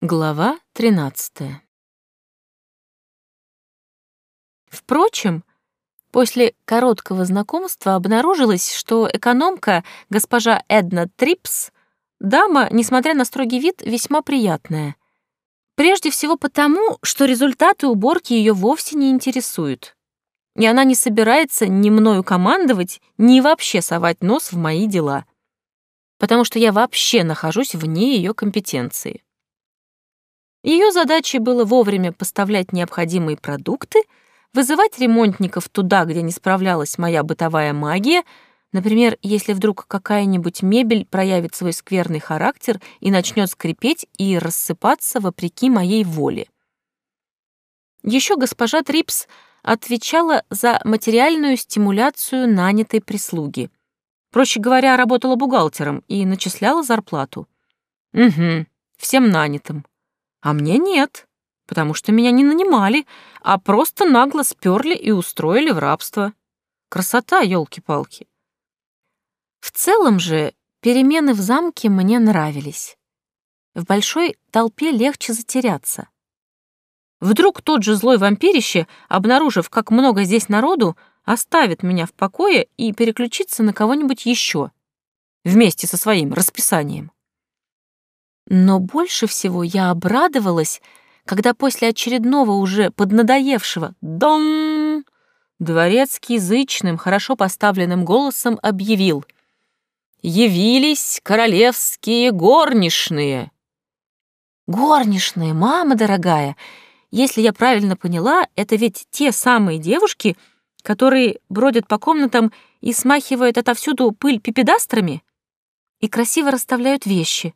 Глава 13. Впрочем, после короткого знакомства обнаружилось, что экономка, госпожа Эдна Трипс, дама, несмотря на строгий вид, весьма приятная. Прежде всего потому, что результаты уборки ее вовсе не интересуют. И она не собирается ни мною командовать, ни вообще совать нос в мои дела. Потому что я вообще нахожусь вне ее компетенции. Ее задачей было вовремя поставлять необходимые продукты, вызывать ремонтников туда, где не справлялась моя бытовая магия, например, если вдруг какая-нибудь мебель проявит свой скверный характер и начнет скрипеть и рассыпаться вопреки моей воле. Еще госпожа Трипс отвечала за материальную стимуляцию нанятой прислуги. Проще говоря, работала бухгалтером и начисляла зарплату. Угу, всем нанятым. А мне нет, потому что меня не нанимали, а просто нагло сперли и устроили в рабство. Красота, елки-палки. В целом же перемены в замке мне нравились. В большой толпе легче затеряться. Вдруг тот же злой вампирище, обнаружив, как много здесь народу, оставит меня в покое и переключится на кого-нибудь еще, вместе со своим расписанием. Но больше всего я обрадовалась, когда после очередного уже поднадоевшего «дон» дворецкий язычным, хорошо поставленным голосом объявил «Явились королевские горничные!» «Горничные, мама дорогая!» Если я правильно поняла, это ведь те самые девушки, которые бродят по комнатам и смахивают отовсюду пыль пипедастрами и красиво расставляют вещи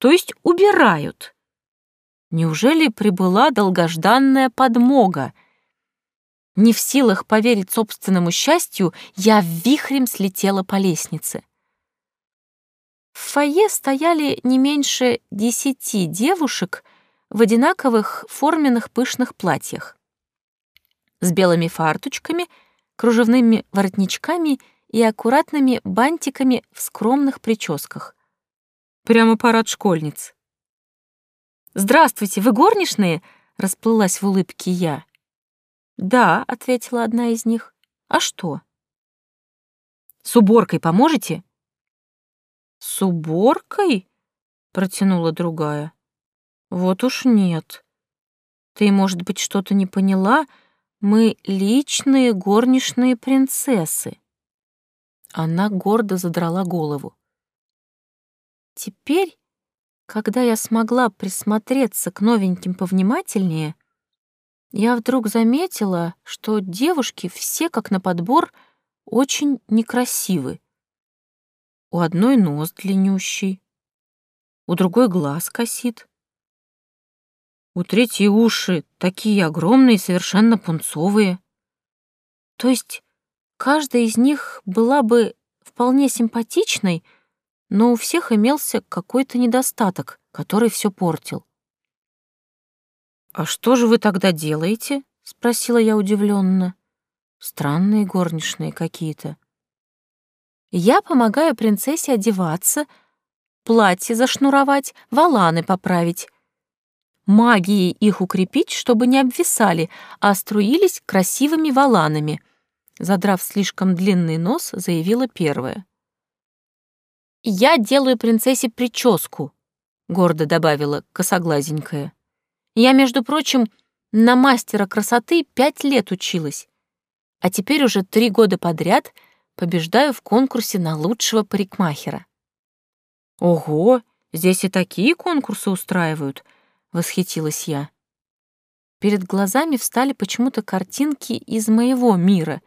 то есть убирают. Неужели прибыла долгожданная подмога? Не в силах поверить собственному счастью, я вихрем слетела по лестнице. В фойе стояли не меньше десяти девушек в одинаковых форменных пышных платьях с белыми фарточками, кружевными воротничками и аккуратными бантиками в скромных прическах. Прямо парад школьниц. «Здравствуйте, вы горничные?» — расплылась в улыбке я. «Да», — ответила одна из них. «А что?» «С уборкой поможете?» «С уборкой?» — протянула другая. «Вот уж нет. Ты, может быть, что-то не поняла? Мы личные горничные принцессы». Она гордо задрала голову. Теперь, когда я смогла присмотреться к новеньким повнимательнее, я вдруг заметила, что девушки все, как на подбор, очень некрасивы. У одной нос длиннющий, у другой глаз косит, у третьей уши такие огромные, совершенно пунцовые. То есть каждая из них была бы вполне симпатичной, но у всех имелся какой-то недостаток, который все портил. «А что же вы тогда делаете?» — спросила я удивленно. «Странные горничные какие-то». «Я помогаю принцессе одеваться, платье зашнуровать, валаны поправить, магией их укрепить, чтобы не обвисали, а струились красивыми валанами», задрав слишком длинный нос, заявила первая. «Я делаю принцессе прическу», — гордо добавила косоглазенькая. «Я, между прочим, на мастера красоты пять лет училась, а теперь уже три года подряд побеждаю в конкурсе на лучшего парикмахера». «Ого, здесь и такие конкурсы устраивают», — восхитилась я. Перед глазами встали почему-то картинки из моего мира,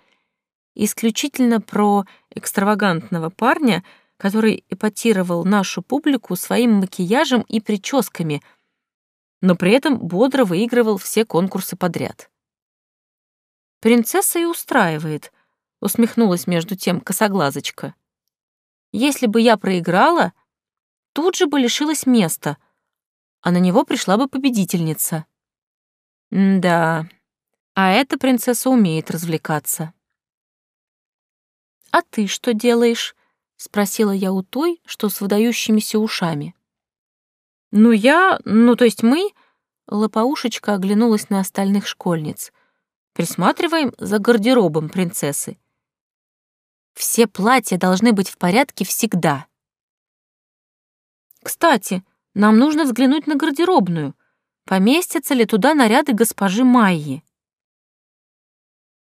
исключительно про экстравагантного парня — который эпатировал нашу публику своим макияжем и прическами, но при этом бодро выигрывал все конкурсы подряд. «Принцесса и устраивает», — усмехнулась между тем косоглазочка. «Если бы я проиграла, тут же бы лишилась места, а на него пришла бы победительница». «Да, а эта принцесса умеет развлекаться». «А ты что делаешь?» — спросила я у той, что с выдающимися ушами. Ну я, ну то есть мы, Лопоушечка оглянулась на остальных школьниц. Присматриваем за гардеробом принцессы. Все платья должны быть в порядке всегда. Кстати, нам нужно взглянуть на гардеробную. Поместятся ли туда наряды госпожи Майи?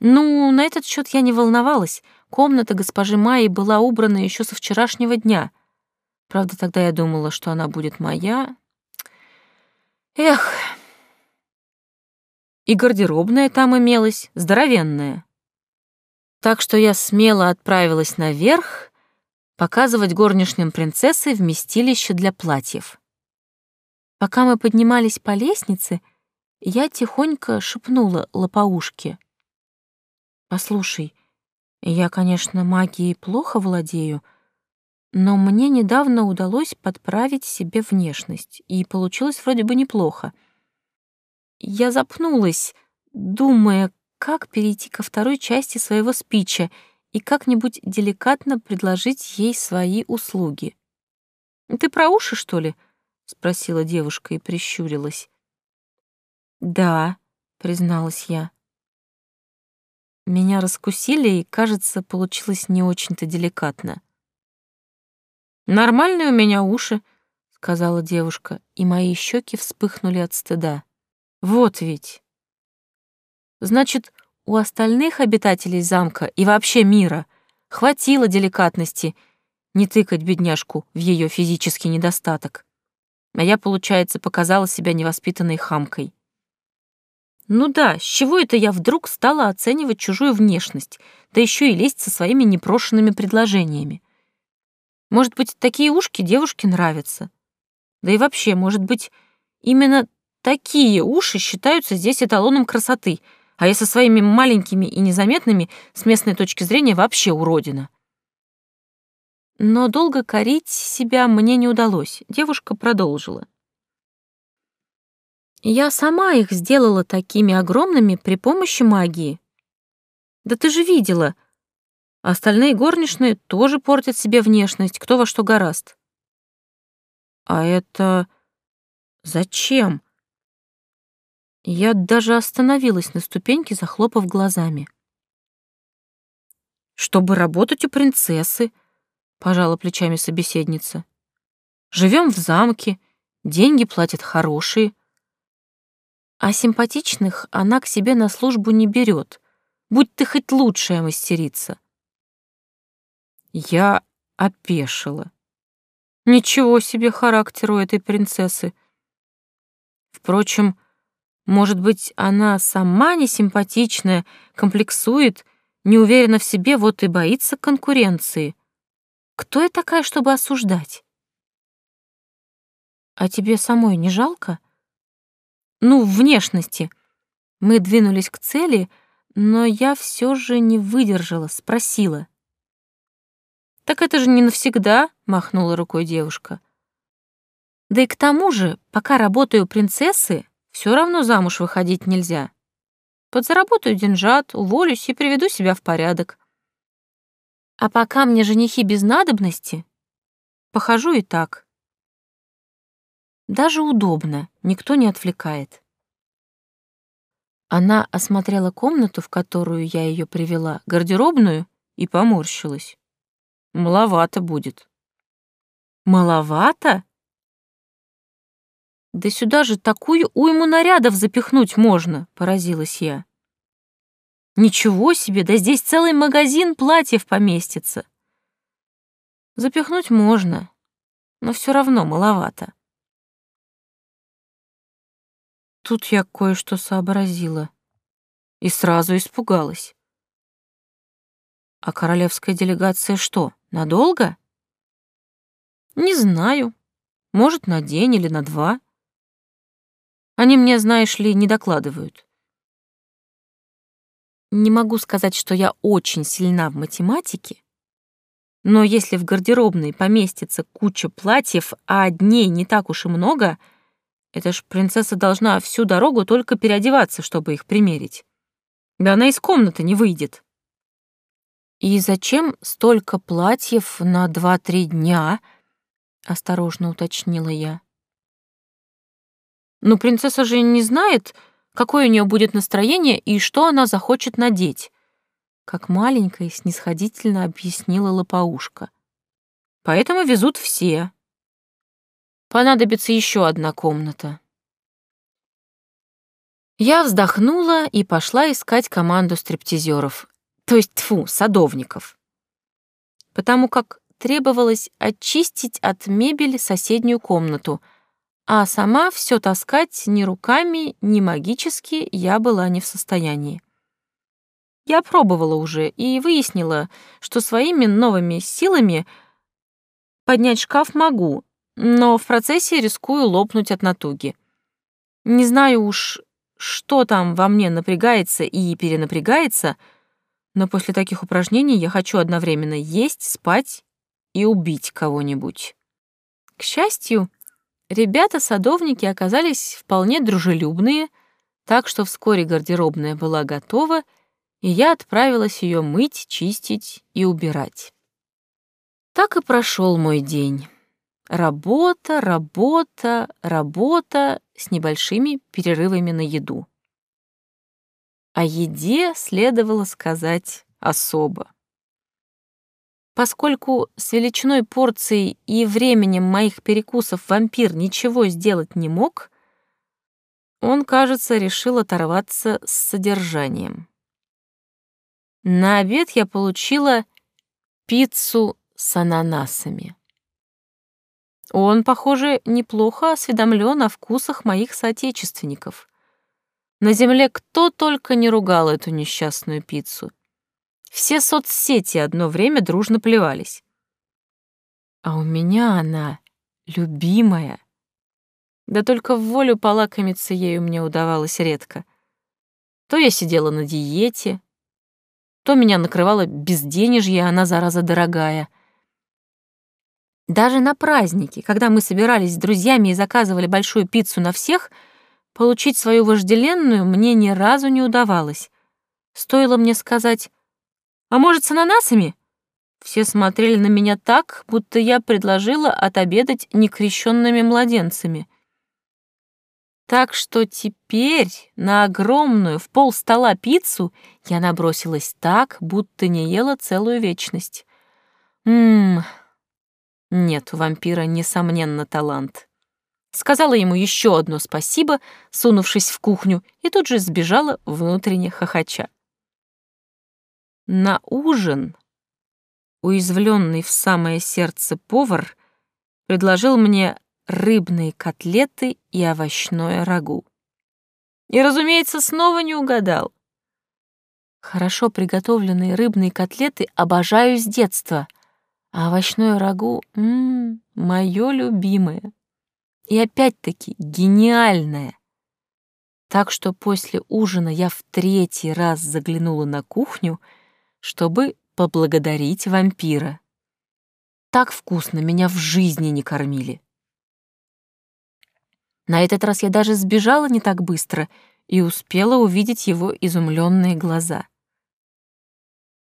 Ну, на этот счет я не волновалась. Комната госпожи Майи была убрана еще со вчерашнего дня. Правда, тогда я думала, что она будет моя. Эх. И гардеробная там имелась, здоровенная. Так что я смело отправилась наверх показывать горничным принцессы вместилище для платьев. Пока мы поднимались по лестнице, я тихонько шепнула лопоушке. «Послушай, я, конечно, магией плохо владею, но мне недавно удалось подправить себе внешность, и получилось вроде бы неплохо. Я запнулась, думая, как перейти ко второй части своего спича и как-нибудь деликатно предложить ей свои услуги. «Ты про уши, что ли?» — спросила девушка и прищурилась. «Да», — призналась я. Меня раскусили, и, кажется, получилось не очень-то деликатно. «Нормальные у меня уши», — сказала девушка, и мои щеки вспыхнули от стыда. «Вот ведь». «Значит, у остальных обитателей замка и вообще мира хватило деликатности не тыкать бедняжку в ее физический недостаток а я, получается, показала себя невоспитанной хамкой. Ну да, с чего это я вдруг стала оценивать чужую внешность, да еще и лезть со своими непрошенными предложениями? Может быть, такие ушки девушке нравятся? Да и вообще, может быть, именно такие уши считаются здесь эталоном красоты, а я со своими маленькими и незаметными с местной точки зрения вообще уродина. Но долго корить себя мне не удалось. Девушка продолжила. Я сама их сделала такими огромными при помощи магии. Да ты же видела. Остальные горничные тоже портят себе внешность, кто во что гораст. А это... зачем? Я даже остановилась на ступеньке, захлопав глазами. Чтобы работать у принцессы, пожала плечами собеседница. Живем в замке, деньги платят хорошие. А симпатичных она к себе на службу не берет. Будь ты хоть лучшая мастерица. Я опешила. Ничего себе характер у этой принцессы. Впрочем, может быть, она сама не симпатичная, комплексует, не уверена в себе, вот и боится конкуренции. Кто я такая, чтобы осуждать? А тебе самой не жалко? Ну, внешности. Мы двинулись к цели, но я все же не выдержала, спросила. «Так это же не навсегда», — махнула рукой девушка. «Да и к тому же, пока работаю принцессы, все равно замуж выходить нельзя. Подзаработаю деньжат, уволюсь и приведу себя в порядок. А пока мне женихи без надобности, похожу и так. Даже удобно, никто не отвлекает. Она осмотрела комнату, в которую я ее привела, гардеробную, и поморщилась. Маловато будет. Маловато? Да сюда же такую уйму нарядов запихнуть можно, поразилась я. Ничего себе, да здесь целый магазин платьев поместится. Запихнуть можно, но все равно маловато. Тут я кое-что сообразила и сразу испугалась. А королевская делегация что, надолго? Не знаю. Может, на день или на два. Они мне, знаешь ли, не докладывают. Не могу сказать, что я очень сильна в математике, но если в гардеробной поместится куча платьев, а дней не так уж и много, это ж принцесса должна всю дорогу только переодеваться, чтобы их примерить. Да она из комнаты не выйдет. «И зачем столько платьев на два-три дня?» — осторожно уточнила я. Но принцесса же не знает, какое у нее будет настроение и что она захочет надеть. Как маленькая снисходительно объяснила лопоушка. Поэтому везут все. Понадобится еще одна комната. Я вздохнула и пошла искать команду стриптизеров, то есть, тфу, садовников. Потому как требовалось очистить от мебели соседнюю комнату, а сама все таскать ни руками, ни магически я была не в состоянии. Я пробовала уже и выяснила, что своими новыми силами поднять шкаф могу, но в процессе рискую лопнуть от натуги. Не знаю уж, что там во мне напрягается и перенапрягается, но после таких упражнений я хочу одновременно есть, спать и убить кого-нибудь. К счастью, ребята-садовники оказались вполне дружелюбные, так что вскоре гардеробная была готова, и я отправилась ее мыть, чистить и убирать. Так и прошел мой день. Работа, работа, работа с небольшими перерывами на еду. О еде следовало сказать особо. Поскольку с величиной порции и временем моих перекусов вампир ничего сделать не мог, он, кажется, решил оторваться с содержанием. На обед я получила пиццу с ананасами. Он, похоже, неплохо осведомлен о вкусах моих соотечественников. На земле кто только не ругал эту несчастную пиццу. Все соцсети одно время дружно плевались. А у меня она любимая. Да только в волю полакомиться ею мне удавалось редко. То я сидела на диете, то меня накрывало безденежье, она, зараза, дорогая — даже на праздники, когда мы собирались с друзьями и заказывали большую пиццу на всех, получить свою вожделенную мне ни разу не удавалось. Стоило мне сказать «А может, с ананасами?» Все смотрели на меня так, будто я предложила отобедать некрещенными младенцами. Так что теперь на огромную в пол стола пиццу я набросилась так, будто не ела целую вечность. Ммм, нет, у вампира, несомненно, талант. Сказала ему еще одно спасибо, сунувшись в кухню, и тут же сбежала внутренне хохоча. На ужин уязвленный в самое сердце повар предложил мне рыбные котлеты и овощное рагу. И, разумеется, снова не угадал. Хорошо приготовленные рыбные котлеты обожаю с детства — а овощное рагу — ммм, мое любимое. И опять-таки гениальное. Так что после ужина я в третий раз заглянула на кухню, чтобы поблагодарить вампира. Так вкусно меня в жизни не кормили. На этот раз я даже сбежала не так быстро и успела увидеть его изумленные глаза.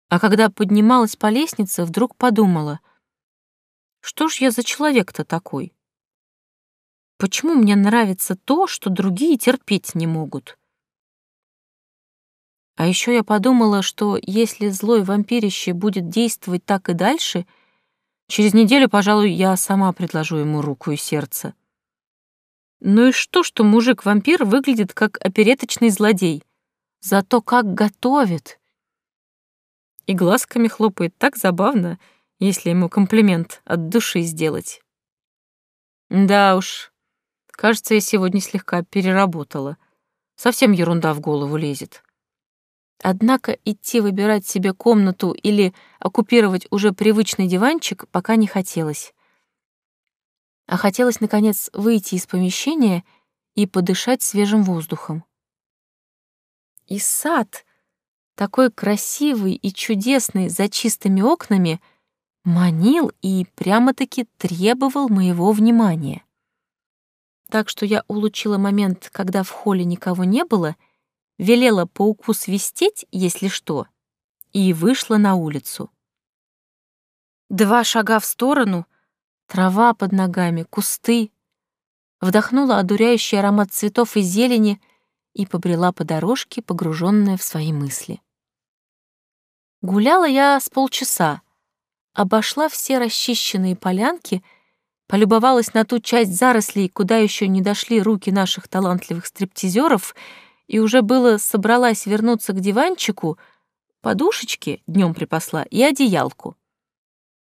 А когда поднималась по лестнице, вдруг подумала, что ж я за человек-то такой? Почему мне нравится то, что другие терпеть не могут? А еще я подумала, что если злой вампирище будет действовать так и дальше, через неделю, пожалуй, я сама предложу ему руку и сердце. Ну и что, что мужик-вампир выглядит как опереточный злодей? Зато как готовит! И глазками хлопает так забавно, если ему комплимент от души сделать. Да уж, кажется, я сегодня слегка переработала. Совсем ерунда в голову лезет. Однако идти выбирать себе комнату или оккупировать уже привычный диванчик пока не хотелось. А хотелось, наконец, выйти из помещения и подышать свежим воздухом. И сад, такой красивый и чудесный за чистыми окнами, манил и прямо-таки требовал моего внимания. Так что я улучила момент, когда в холле никого не было, велела пауку свистеть, если что, и вышла на улицу. Два шага в сторону, трава под ногами, кусты. вдохнула одуряющий аромат цветов и зелени и побрела по дорожке, погруженная в свои мысли. Гуляла я с полчаса, обошла все расчищенные полянки, полюбовалась на ту часть зарослей, куда еще не дошли руки наших талантливых стриптизеров, и уже было собралась вернуться к диванчику, подушечки днем припасла и одеялку.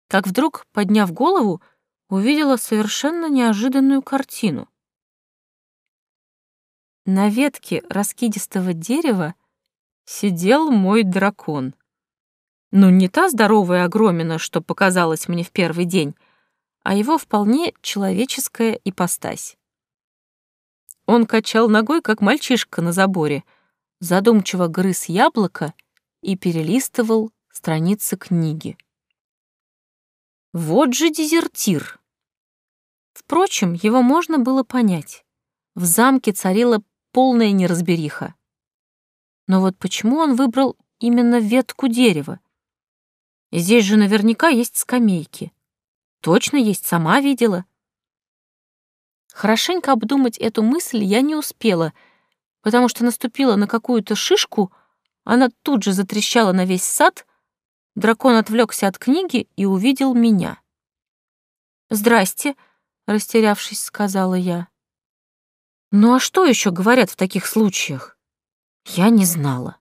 Как вдруг, подняв голову, увидела совершенно неожиданную картину. На ветке раскидистого дерева сидел мой дракон. Ну, не та здоровая огромина, что показалась мне в первый день, а его вполне человеческая ипостась. Он качал ногой, как мальчишка на заборе, задумчиво грыз яблоко и перелистывал страницы книги. Вот же дезертир! Впрочем, его можно было понять. В замке царила полная неразбериха. Но вот почему он выбрал именно ветку дерева? Здесь же наверняка есть скамейки. Точно есть, сама видела. Хорошенько обдумать эту мысль я не успела, потому что наступила на какую-то шишку, она тут же затрещала на весь сад, дракон отвлекся от книги и увидел меня. «Здрасте», — растерявшись, сказала я. «Ну а что еще говорят в таких случаях?» Я не знала.